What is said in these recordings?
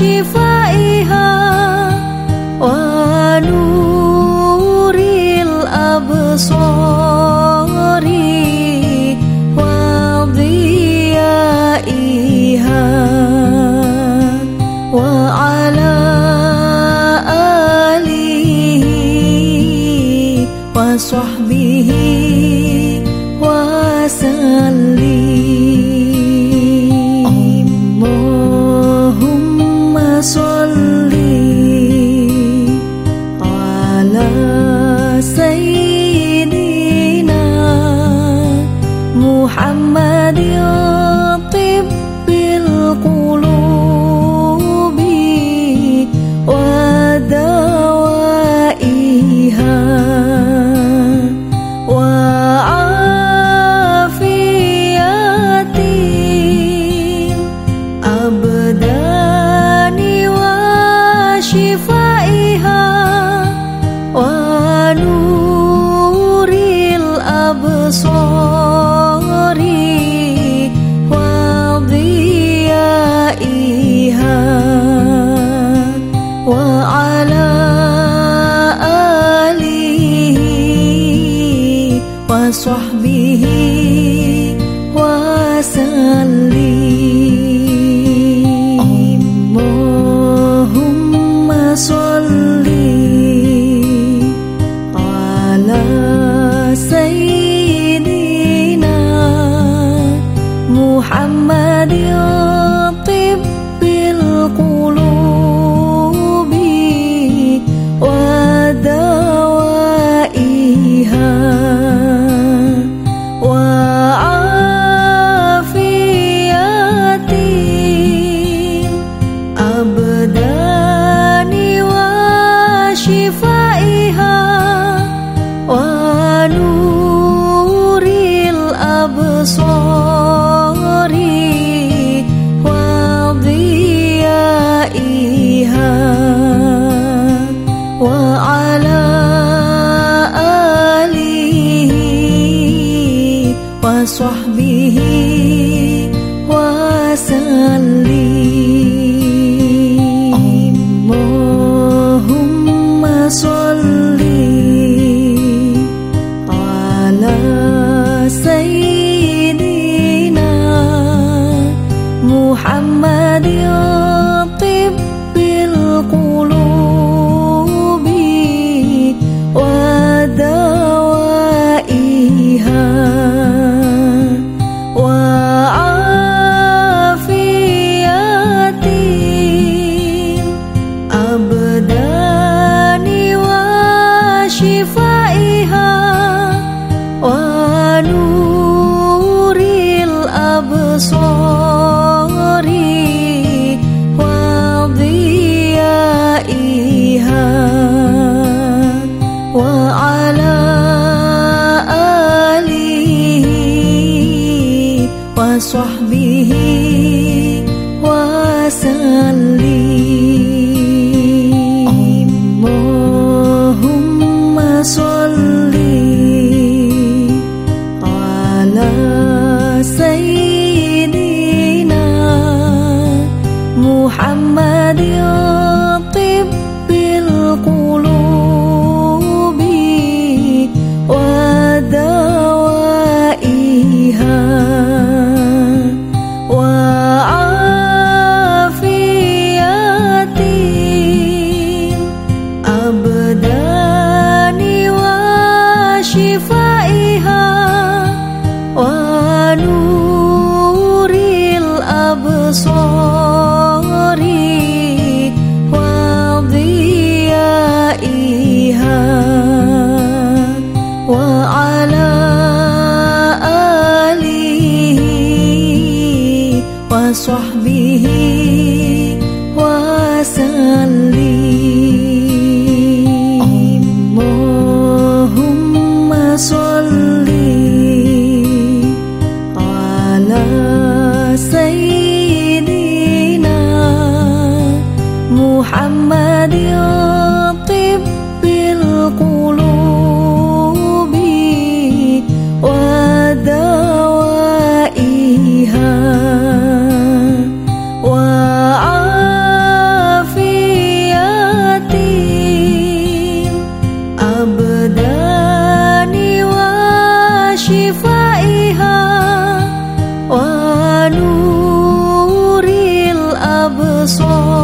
shifaiha wa nuril absari wa dhiyaiha wa ala alihi wa sahbihi wa sallim. وعلى آله وصحبه وسلم. اللهم صل على سيدنا 索 وشفائها ونور الأبصار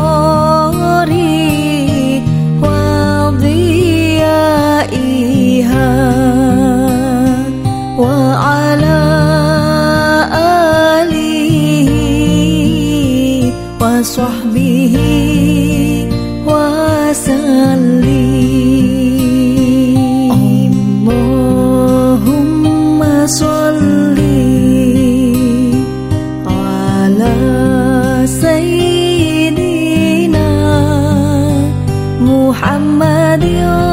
وضيائها وعلى آله وصحبه وصحبه